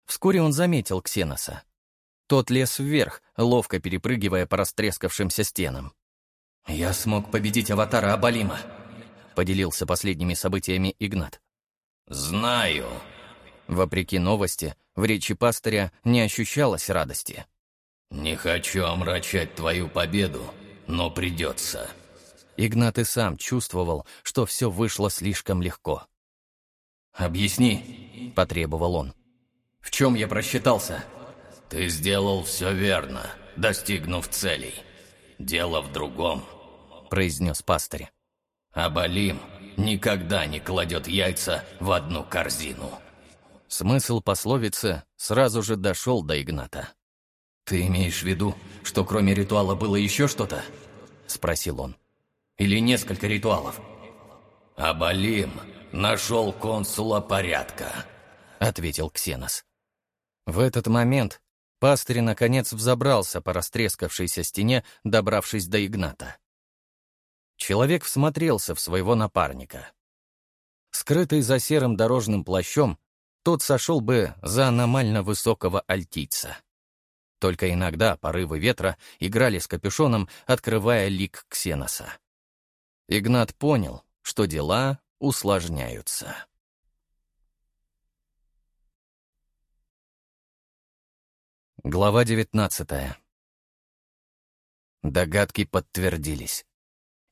Вскоре он заметил Ксеноса. Тот лез вверх, ловко перепрыгивая по растрескавшимся стенам. «Я смог победить аватара Абалима», — поделился последними событиями Игнат. «Знаю». Вопреки новости, в речи пастыря не ощущалось радости. «Не хочу омрачать твою победу, но придется». Игнат и сам чувствовал, что все вышло слишком легко. «Объясни», — потребовал он. «В чем я просчитался?» Ты сделал все верно, достигнув целей. Дело в другом. произнес пастырь. «Абалим никогда не кладет яйца в одну корзину». Смысл пословицы сразу же дошел до Игната. «Ты имеешь в виду, что кроме ритуала было еще что-то?» — спросил он. «Или несколько ритуалов?» «Абалим нашел консула порядка», — ответил Ксенос. В этот момент пастырь наконец взобрался по растрескавшейся стене, добравшись до Игната. Человек всмотрелся в своего напарника. Скрытый за серым дорожным плащом, тот сошел бы за аномально высокого альтийца. Только иногда порывы ветра играли с капюшоном, открывая лик Ксеноса. Игнат понял, что дела усложняются. Глава 19 Догадки подтвердились.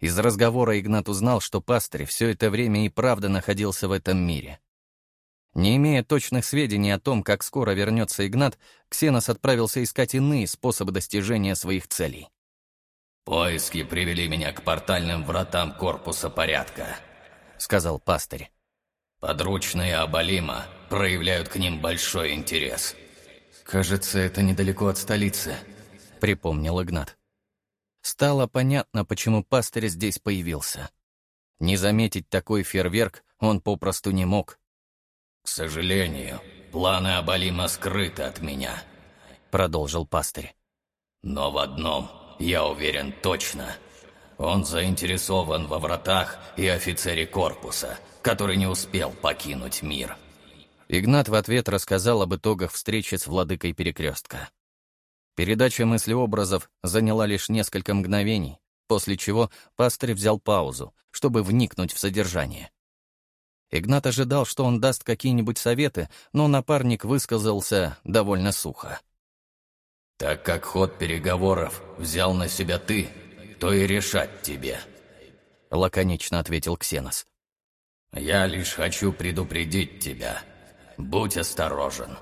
Из разговора Игнат узнал, что пастырь все это время и правда находился в этом мире. Не имея точных сведений о том, как скоро вернется Игнат, Ксенос отправился искать иные способы достижения своих целей. «Поиски привели меня к портальным вратам корпуса порядка», — сказал пастырь. «Подручные Абалима проявляют к ним большой интерес». «Кажется, это недалеко от столицы», — припомнил Игнат. Стало понятно, почему пастырь здесь появился. Не заметить такой фейерверк он попросту не мог. «К сожалению, планы Абалима скрыты от меня», — продолжил пастырь. «Но в одном я уверен точно. Он заинтересован во вратах и офицере корпуса, который не успел покинуть мир». Игнат в ответ рассказал об итогах встречи с владыкой перекрестка. Передача мыслеобразов заняла лишь несколько мгновений, после чего пастырь взял паузу, чтобы вникнуть в содержание. Игнат ожидал, что он даст какие-нибудь советы, но напарник высказался довольно сухо. «Так как ход переговоров взял на себя ты, то и решать тебе», — лаконично ответил Ксенос. «Я лишь хочу предупредить тебя, Будь осторожен.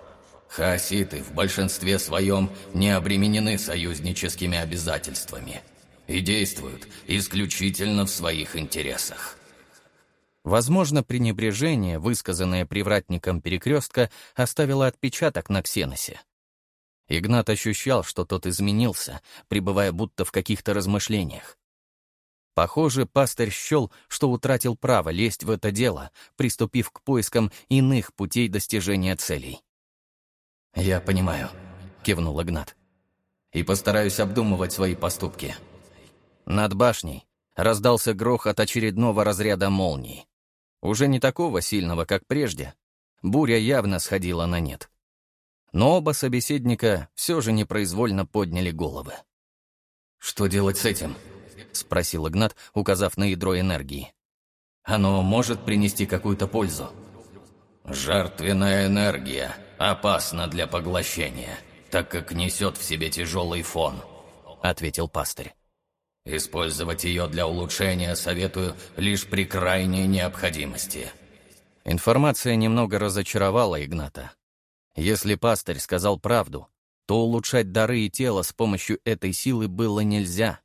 Хаоситы в большинстве своем не обременены союзническими обязательствами и действуют исключительно в своих интересах. Возможно, пренебрежение, высказанное привратником перекрестка, оставило отпечаток на Ксеносе. Игнат ощущал, что тот изменился, пребывая будто в каких-то размышлениях. Похоже, пастырь счел, что утратил право лезть в это дело, приступив к поискам иных путей достижения целей. «Я понимаю», — кивнул Игнат. «И постараюсь обдумывать свои поступки». Над башней раздался грохот очередного разряда молний. Уже не такого сильного, как прежде. Буря явно сходила на нет. Но оба собеседника все же непроизвольно подняли головы. «Что делать с этим?» — спросил Игнат, указав на ядро энергии. «Оно может принести какую-то пользу?» «Жертвенная энергия опасна для поглощения, так как несет в себе тяжелый фон», — ответил пастырь. «Использовать ее для улучшения советую лишь при крайней необходимости». Информация немного разочаровала Игната. Если пастырь сказал правду, то улучшать дары и тело с помощью этой силы было нельзя.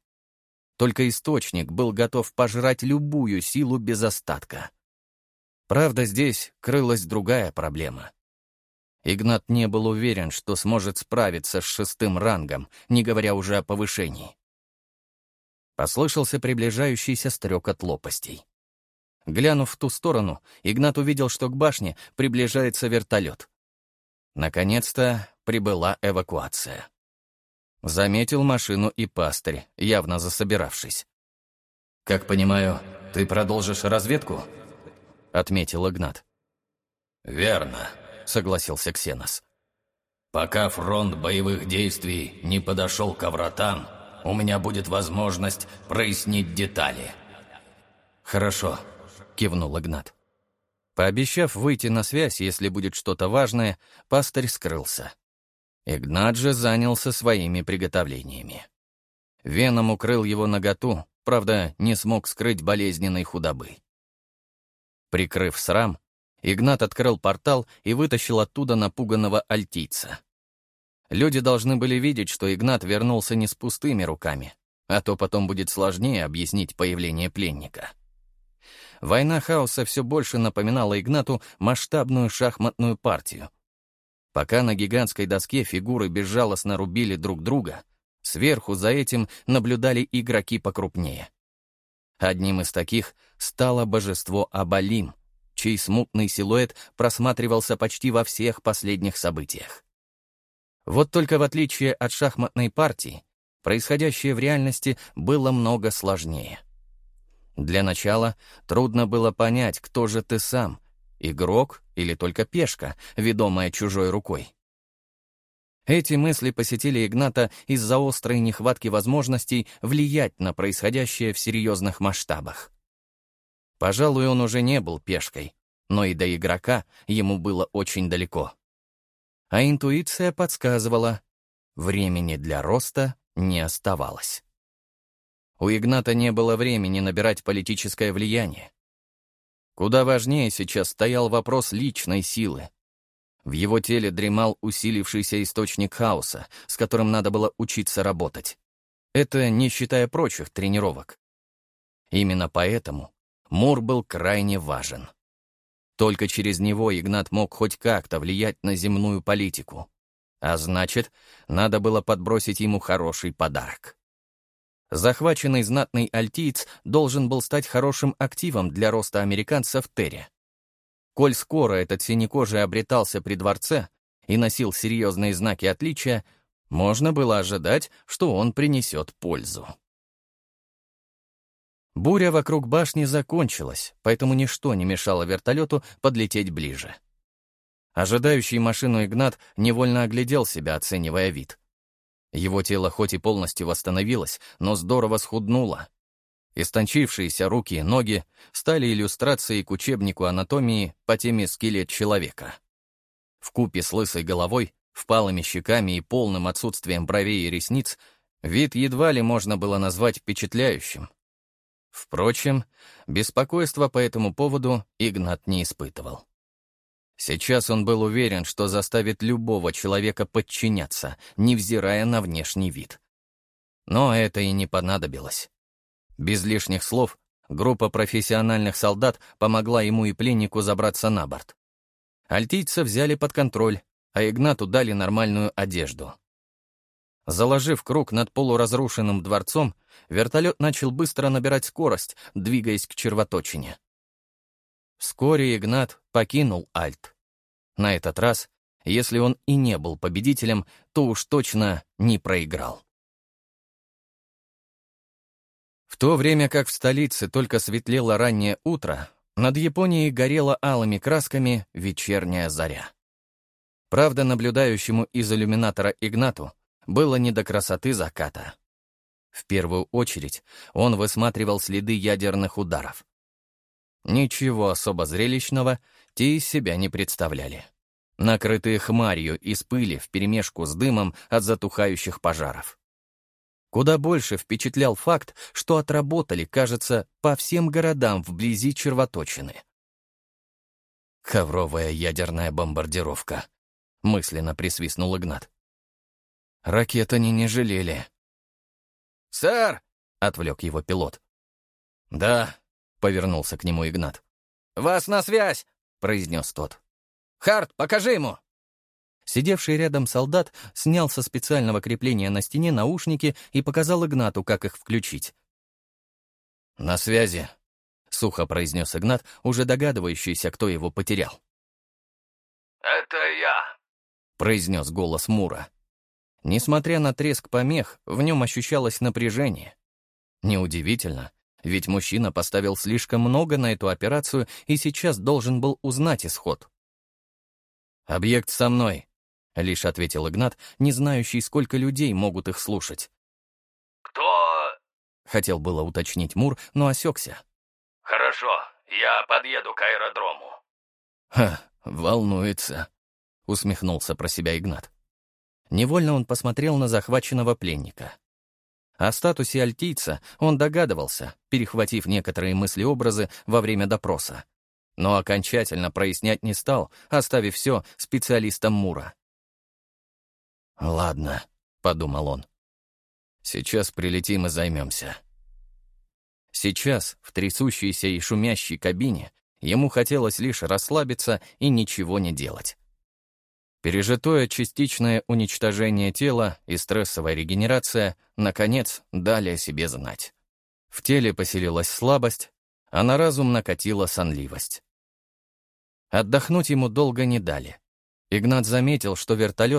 Только источник был готов пожрать любую силу без остатка. Правда, здесь крылась другая проблема. Игнат не был уверен, что сможет справиться с шестым рангом, не говоря уже о повышении. Послышался приближающийся стрекот лопастей. Глянув в ту сторону, Игнат увидел, что к башне приближается вертолет. Наконец-то прибыла эвакуация. Заметил машину и пастырь, явно засобиравшись. «Как понимаю, ты продолжишь разведку?» — отметил Игнат. «Верно», — согласился Ксенос. «Пока фронт боевых действий не подошел к вратам, у меня будет возможность прояснить детали». «Хорошо», — кивнул Игнат. Пообещав выйти на связь, если будет что-то важное, пастырь скрылся. Игнат же занялся своими приготовлениями. Веном укрыл его наготу, правда, не смог скрыть болезненной худобы. Прикрыв срам, Игнат открыл портал и вытащил оттуда напуганного альтийца. Люди должны были видеть, что Игнат вернулся не с пустыми руками. а то потом будет сложнее объяснить появление пленника. Война хаоса все больше напоминала Игнату масштабную шахматную партию. Пока на гигантской доске фигуры безжалостно рубили друг друга, сверху за этим наблюдали игроки покрупнее. Одним из таких стало божество Абалим, чей смутный силуэт просматривался почти во всех последних событиях. Вот только в отличие от шахматной партии, происходящее в реальности было много сложнее. Для начала трудно было понять, кто же ты сам, игрок или только пешка, ведомая чужой рукой. Эти мысли посетили Игната из-за острой нехватки возможностей влиять на происходящее в серьезных масштабах. Пожалуй, он уже не был пешкой, но и до игрока ему было очень далеко. А интуиция подсказывала, времени для роста не оставалось. У Игната не было времени набирать политическое влияние. Куда важнее сейчас стоял вопрос личной силы. В его теле дремал усилившийся источник хаоса, с которым надо было учиться работать. Это не считая прочих тренировок. Именно поэтому Мур был крайне важен. Только через него Игнат мог хоть как-то влиять на земную политику. А значит, надо было подбросить ему хороший подарок. Захваченный знатный альтиец должен был стать хорошим активом для роста американца в Терре. Коль скоро этот синекожий обретался при дворце и носил серьезные знаки отличия, можно было ожидать, что он принесет пользу. Буря вокруг башни закончилась, поэтому ничто не мешало вертолету подлететь ближе. Ожидающий машину Игнат невольно оглядел себя, оценивая вид. Его тело хоть и полностью восстановилось, но здорово схуднуло. Истончившиеся руки и ноги стали иллюстрацией к учебнику анатомии по теме скелет человека. В купе с лысой головой, впалыми щеками и полным отсутствием бровей и ресниц вид едва ли можно было назвать впечатляющим. Впрочем, беспокойства по этому поводу Игнат не испытывал. Сейчас он был уверен, что заставит любого человека подчиняться, невзирая на внешний вид. Но это и не понадобилось. Без лишних слов группа профессиональных солдат помогла ему и пленнику забраться на борт. Альтийца взяли под контроль, а Игнату дали нормальную одежду. Заложив круг над полуразрушенным дворцом, вертолет начал быстро набирать скорость, двигаясь к червоточине. Вскоре Игнат покинул Альт. На этот раз, если он и не был победителем, то уж точно не проиграл. В то время как в столице только светлело раннее утро, над Японией горела алыми красками вечерняя заря. Правда, наблюдающему из иллюминатора Игнату было не до красоты заката. В первую очередь он высматривал следы ядерных ударов. Ничего особо зрелищного те из себя не представляли. Накрытые хмарью из пыли вперемешку с дымом от затухающих пожаров. Куда больше впечатлял факт, что отработали, кажется, по всем городам вблизи червоточины. «Ковровая ядерная бомбардировка», — мысленно присвистнул Игнат. Ракет они не жалели. «Сэр!» — отвлек его пилот. «Да», — повернулся к нему Игнат. «Вас на связь!» — произнес тот. «Харт, покажи ему!» Сидевший рядом солдат снял со специального крепления на стене наушники и показал Игнату, как их включить. «На связи», — сухо произнес Игнат, уже догадывающийся, кто его потерял. «Это я», — произнес голос Мура. Несмотря на треск помех, в нем ощущалось напряжение. Неудивительно, ведь мужчина поставил слишком много на эту операцию и сейчас должен был узнать исход. «Объект со мной», — лишь ответил Игнат, не знающий, сколько людей могут их слушать. «Кто?» — хотел было уточнить Мур, но осекся. «Хорошо, я подъеду к аэродрому». «Ха, волнуется», — усмехнулся про себя Игнат. Невольно он посмотрел на захваченного пленника. О статусе альтийца он догадывался, перехватив некоторые мысли-образы во время допроса. Но окончательно прояснять не стал, оставив все специалистам Мура. «Ладно», — подумал он. Сейчас прилетим и займемся. Сейчас, в трясущейся и шумящей кабине, ему хотелось лишь расслабиться и ничего не делать. Пережитое частичное уничтожение тела и стрессовая регенерация, наконец, дали о себе знать. В теле поселилась слабость, а на разум накатила сонливость. Отдохнуть ему долго не дали. Игнат заметил, что вертолет